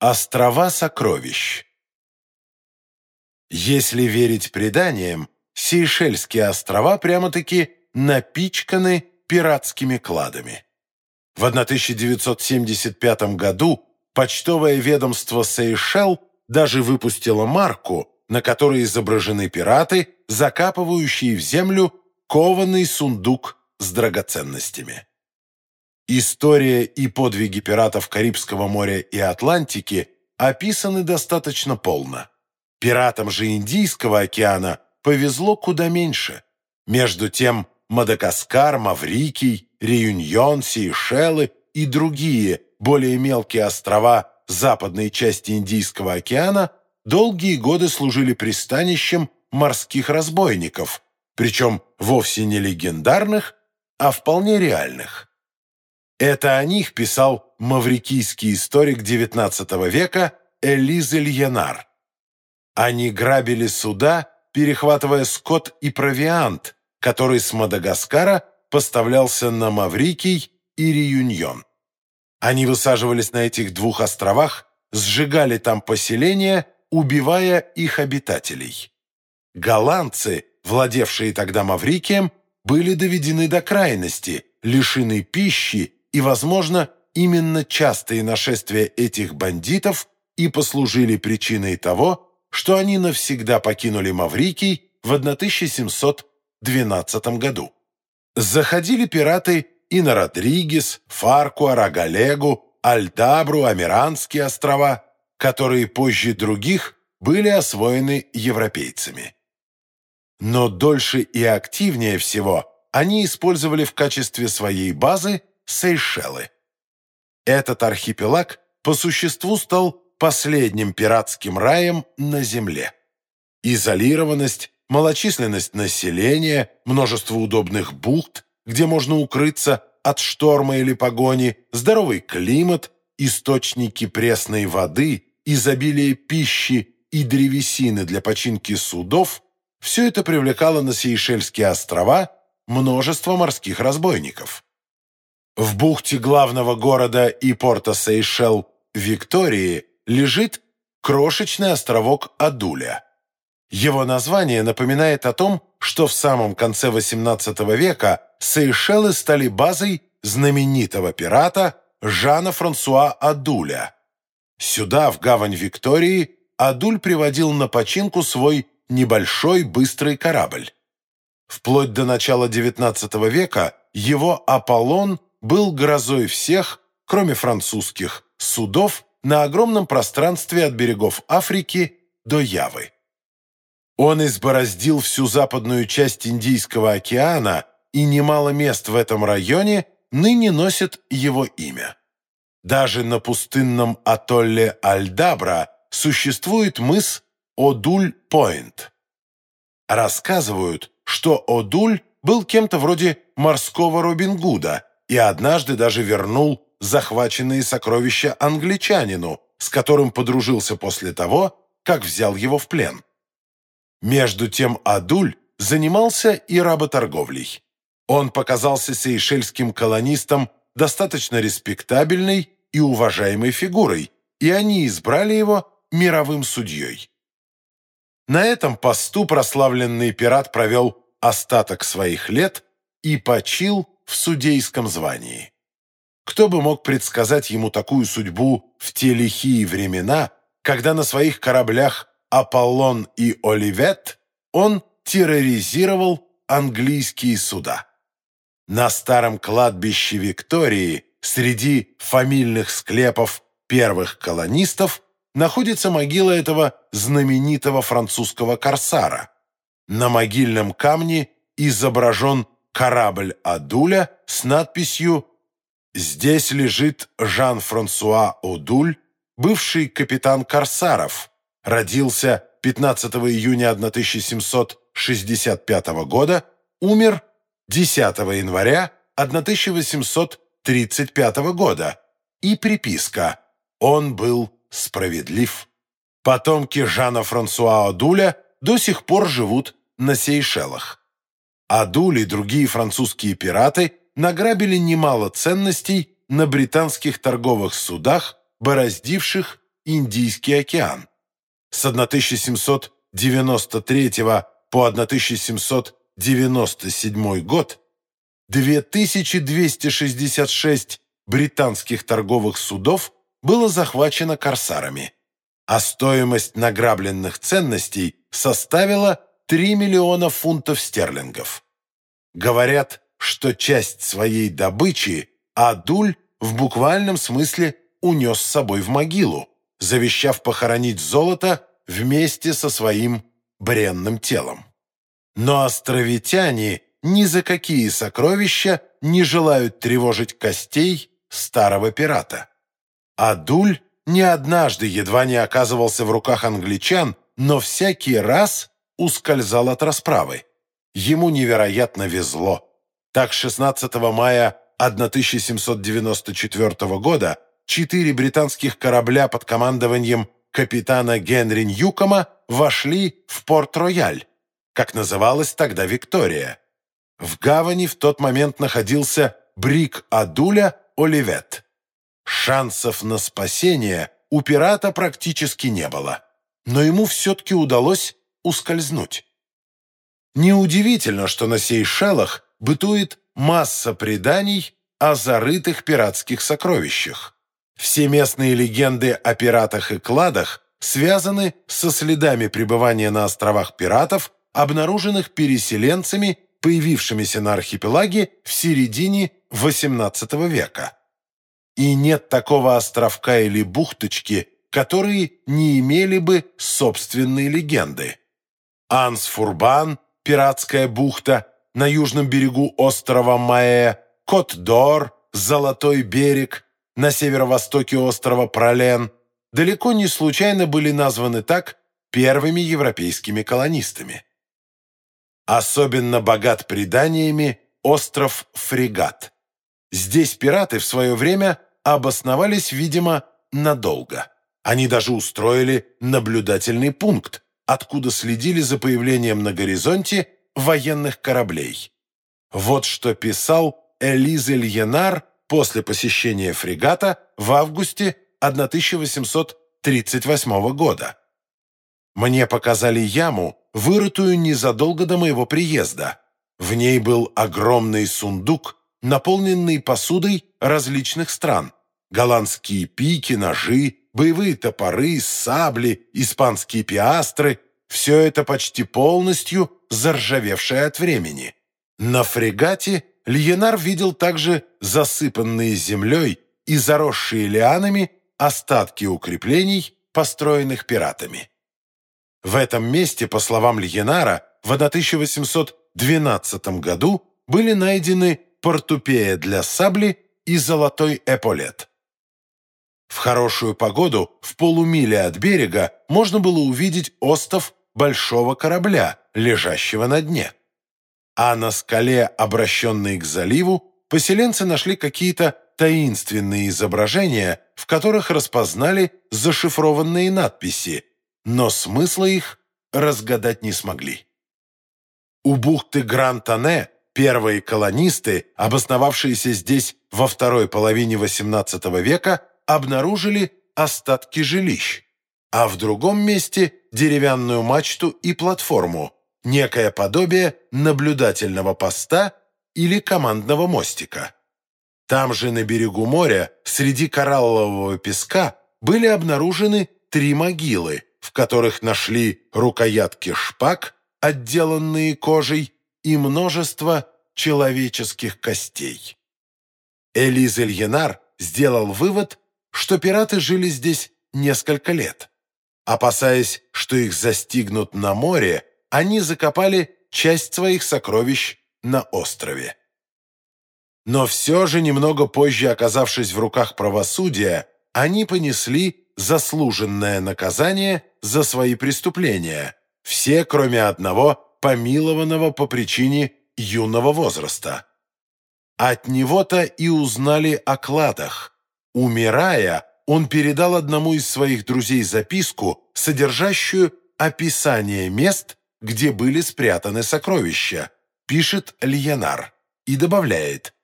Острова сокровищ Если верить преданиям, Сейшельские острова прямо-таки напичканы пиратскими кладами. В 1975 году почтовое ведомство Сейшел даже выпустило марку, на которой изображены пираты, закапывающие в землю кованый сундук с драгоценностями. История и подвиги пиратов Карибского моря и Атлантики описаны достаточно полно. Пиратам же Индийского океана повезло куда меньше. Между тем, Мадагаскар, Маврикий, Реюньон, Сейшелы и другие более мелкие острова западной части Индийского океана долгие годы служили пристанищем морских разбойников, причем вовсе не легендарных, а вполне реальных. Это о них писал маврикийский историк XIX века Элиз Ильянар. Они грабили суда, перехватывая скот и провиант, который с Мадагаскара поставлялся на Маврикий и Реюньон. Они высаживались на этих двух островах, сжигали там поселения, убивая их обитателей. Голландцы, владевшие тогда Маврикием, были доведены до крайности, лишены пищи и, возможно, именно частые нашествия этих бандитов и послужили причиной того, что они навсегда покинули Маврикий в 1712 году. Заходили пираты и на Родригес, Фаркуа, Галегу, Альдабру, Амиранские острова, которые позже других были освоены европейцами. Но дольше и активнее всего они использовали в качестве своей базы Сейшелы. Этот архипелаг по существу стал последним пиратским раем на Земле. Изолированность, малочисленность населения, множество удобных бухт, где можно укрыться от шторма или погони, здоровый климат, источники пресной воды, изобилие пищи и древесины для починки судов – все это привлекало на Сейшельские острова множество морских разбойников. В бухте главного города и порта Сейшел Виктории лежит крошечный островок Адуля. Его название напоминает о том, что в самом конце XVIII века Сейшелы стали базой знаменитого пирата Жана-Франсуа Адуля. Сюда, в гавань Виктории, Адуль приводил на починку свой небольшой быстрый корабль. Вплоть до начала XIX века его «Аполлон» был грозой всех, кроме французских, судов на огромном пространстве от берегов Африки до Явы. Он избороздил всю западную часть Индийского океана, и немало мест в этом районе ныне носят его имя. Даже на пустынном атолле Альдабра существует мыс Одуль-Пойнт. Рассказывают, что Одуль был кем-то вроде морского Робин Гуда и однажды даже вернул захваченные сокровища англичанину, с которым подружился после того, как взял его в плен. Между тем Адуль занимался и работорговлей. Он показался сейшельским колонистам достаточно респектабельной и уважаемой фигурой, и они избрали его мировым судьей. На этом посту прославленный пират провел остаток своих лет и почил в судейском звании. Кто бы мог предсказать ему такую судьбу в те лихие времена, когда на своих кораблях «Аполлон» и «Оливет» он терроризировал английские суда. На старом кладбище Виктории среди фамильных склепов первых колонистов находится могила этого знаменитого французского корсара. На могильном камне изображен корабль Адуля с надписью «Здесь лежит Жан-Франсуа Одуль, бывший капитан Корсаров, родился 15 июня 1765 года, умер 10 января 1835 года» и приписка «Он был справедлив». Потомки Жана-Франсуа Адуля до сих пор живут на Сейшелах. Адуль и другие французские пираты награбили немало ценностей на британских торговых судах, бороздивших Индийский океан. С 1793 по 1797 год 2266 британских торговых судов было захвачено корсарами, а стоимость награбленных ценностей составила 3 миллиона фунтов стерлингов. Говорят, что часть своей добычи Адуль в буквальном смысле унес с собой в могилу, завещав похоронить золото вместе со своим бренным телом. Но островитяне ни за какие сокровища не желают тревожить костей старого пирата. Адуль не однажды едва не оказывался в руках англичан, но всякий раз ускользал от расправы. Ему невероятно везло. Так 16 мая 1794 года четыре британских корабля под командованием капитана Генри Ньюкома вошли в Порт-Рояль, как называлась тогда Виктория. В гавани в тот момент находился брик Адуля Оливет. Шансов на спасение у пирата практически не было, но ему все-таки удалось ускользнуть. Неудивительно, что на Сейшелах бытует масса преданий о зарытых пиратских сокровищах. Все местные легенды о пиратах и кладах связаны со следами пребывания на островах пиратов, обнаруженных переселенцами, появившимися на архипелаге в середине XVIII века. И нет такого островка или бухточки, которые не имели бы собственной легенды. Ансфурбан, пиратская бухта, на южном берегу острова Маэ, Кот-Дор, Золотой берег, на северо-востоке острова Пролен, далеко не случайно были названы так первыми европейскими колонистами. Особенно богат преданиями остров Фрегат. Здесь пираты в свое время обосновались, видимо, надолго. Они даже устроили наблюдательный пункт, откуда следили за появлением на горизонте военных кораблей. Вот что писал Элизе Льенар после посещения фрегата в августе 1838 года. Мне показали яму, вырытую незадолго до моего приезда. В ней был огромный сундук, наполненный посудой различных стран. Голландские пики, ножи, боевые топоры, сабли, испанские пиастры – все это почти полностью заржавевшее от времени. На фрегате Льенар видел также засыпанные землей и заросшие лианами остатки укреплений, построенных пиратами. В этом месте, по словам Льенара, в 1812 году были найдены портупея для сабли и золотой эполет. В хорошую погоду в полумиле от берега можно было увидеть остов большого корабля, лежащего на дне. А на скале, обращенной к заливу, поселенцы нашли какие-то таинственные изображения, в которых распознали зашифрованные надписи, но смысла их разгадать не смогли. У бухты Гран-Тане первые колонисты, обосновавшиеся здесь во второй половине XVIII века, обнаружили остатки жилищ, а в другом месте деревянную мачту и платформу, некое подобие наблюдательного поста или командного мостика. Там же на берегу моря, среди кораллового песка, были обнаружены три могилы, в которых нашли рукоятки шпаг, отделанные кожей, и множество человеческих костей. Элиз Ильинар сделал вывод, что пираты жили здесь несколько лет. Опасаясь, что их застигнут на море, они закопали часть своих сокровищ на острове. Но все же, немного позже оказавшись в руках правосудия, они понесли заслуженное наказание за свои преступления, все, кроме одного, помилованного по причине юного возраста. От него-то и узнали о кладах. Умирая, он передал одному из своих друзей записку, содержащую описание мест, где были спрятаны сокровища, пишет Льянар, и добавляет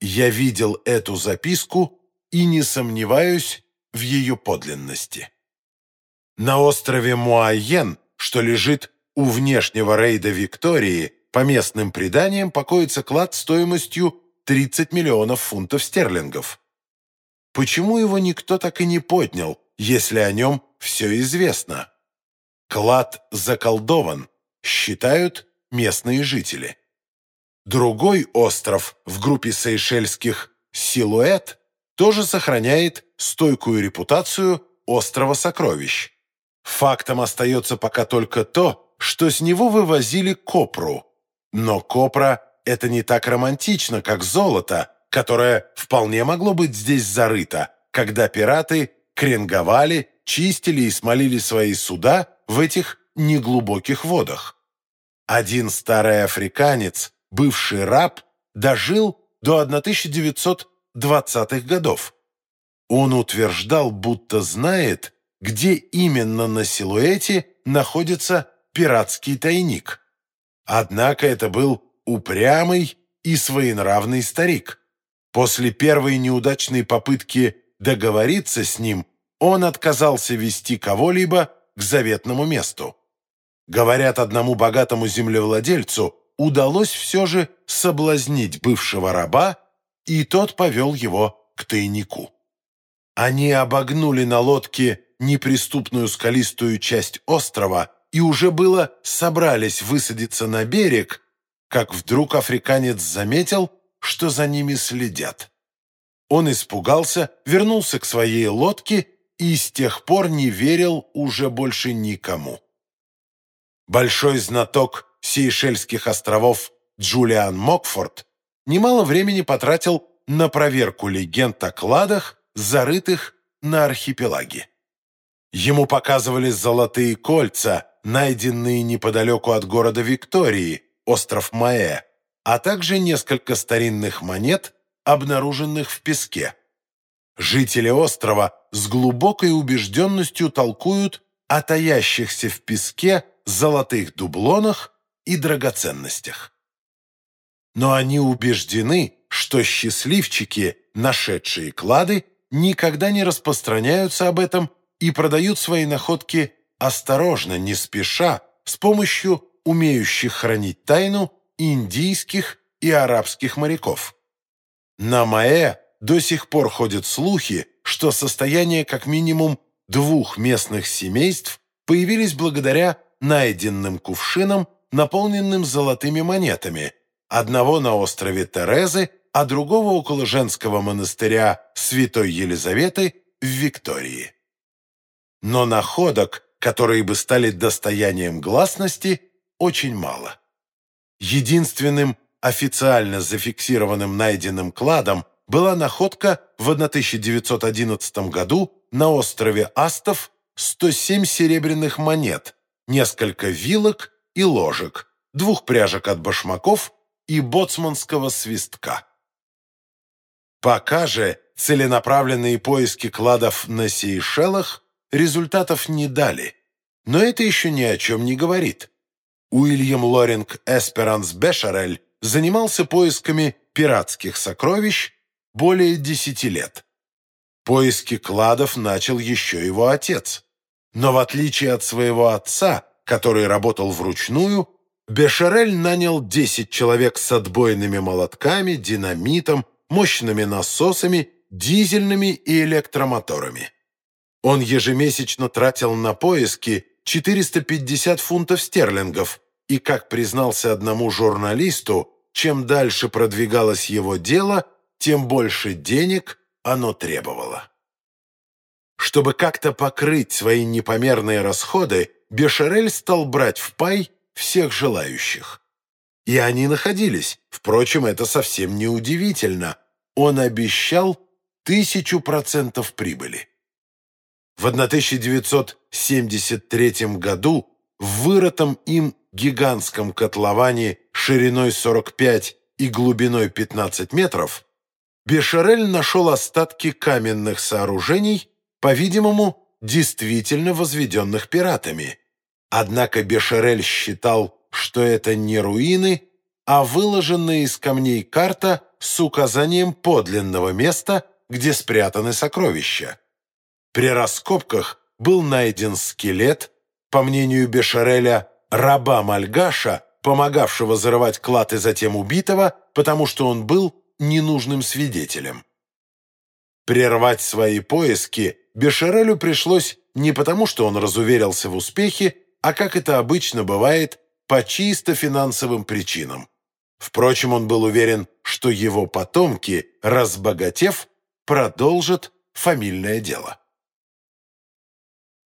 «Я видел эту записку и не сомневаюсь в ее подлинности». На острове Муайен, что лежит у внешнего рейда Виктории, по местным преданиям покоится клад стоимостью 30 миллионов фунтов стерлингов. Почему его никто так и не поднял, если о нем все известно? Клад заколдован, считают местные жители. Другой остров в группе сейшельских «Силуэт» тоже сохраняет стойкую репутацию острова сокровищ. Фактом остается пока только то, что с него вывозили копру. Но копра – это не так романтично, как золото, которое вполне могло быть здесь зарыто, когда пираты кренговали, чистили и смолили свои суда в этих неглубоких водах. Один старый африканец, бывший раб, дожил до 1920-х годов. Он утверждал, будто знает, где именно на силуэте находится пиратский тайник. Однако это был упрямый и своенравный старик. После первой неудачной попытки договориться с ним, он отказался вести кого-либо к заветному месту. Говорят, одному богатому землевладельцу удалось все же соблазнить бывшего раба, и тот повел его к тайнику. Они обогнули на лодке неприступную скалистую часть острова и уже было собрались высадиться на берег, как вдруг африканец заметил, что за ними следят. Он испугался, вернулся к своей лодке и с тех пор не верил уже больше никому. Большой знаток Сейшельских островов Джулиан Мокфорд немало времени потратил на проверку легенд о кладах, зарытых на архипелаге. Ему показывали золотые кольца, найденные неподалеку от города Виктории, остров Маэ, а также несколько старинных монет, обнаруженных в песке. Жители острова с глубокой убежденностью толкуют о таящихся в песке золотых дублонах и драгоценностях. Но они убеждены, что счастливчики, нашедшие клады, никогда не распространяются об этом и продают свои находки осторожно, не спеша, с помощью умеющих хранить тайну индийских и арабских моряков. На Маэ до сих пор ходят слухи, что состояние как минимум двух местных семейств появились благодаря найденным кувшинам, наполненным золотыми монетами, одного на острове Терезы, а другого около женского монастыря Святой Елизаветы в Виктории. Но находок, которые бы стали достоянием гласности, очень мало. Единственным официально зафиксированным найденным кладом была находка в 1911 году на острове Астов 107 серебряных монет, несколько вилок и ложек, двух пряжек от башмаков и боцманского свистка. Пока же целенаправленные поиски кладов на Сейшелах результатов не дали, но это еще ни о чем не говорит. Уильям Лоринг Эсперанс Бешарель занимался поисками пиратских сокровищ более десяти лет. Поиски кладов начал еще его отец. Но в отличие от своего отца, который работал вручную, Бешарель нанял 10 человек с отбойными молотками, динамитом, мощными насосами, дизельными и электромоторами. Он ежемесячно тратил на поиски 450 фунтов стерлингов, и, как признался одному журналисту, чем дальше продвигалось его дело, тем больше денег оно требовало. Чтобы как-то покрыть свои непомерные расходы, Бешарель стал брать в пай всех желающих. И они находились. Впрочем, это совсем не удивительно. Он обещал тысячу процентов прибыли. В 1973 году в вырытом им гигантском котловане шириной 45 и глубиной 15 метров Бешарель нашел остатки каменных сооружений, по-видимому, действительно возведенных пиратами. Однако Бешарель считал, что это не руины, а выложенная из камней карта с указанием подлинного места, где спрятаны сокровища. При раскопках был найден скелет, по мнению Бешареля, раба Мальгаша, помогавшего зарывать клад и затем убитого, потому что он был ненужным свидетелем. Прервать свои поиски Бешарелю пришлось не потому, что он разуверился в успехе, а как это обычно бывает, по чисто финансовым причинам. Впрочем, он был уверен, что его потомки, разбогатев, продолжат фамильное дело.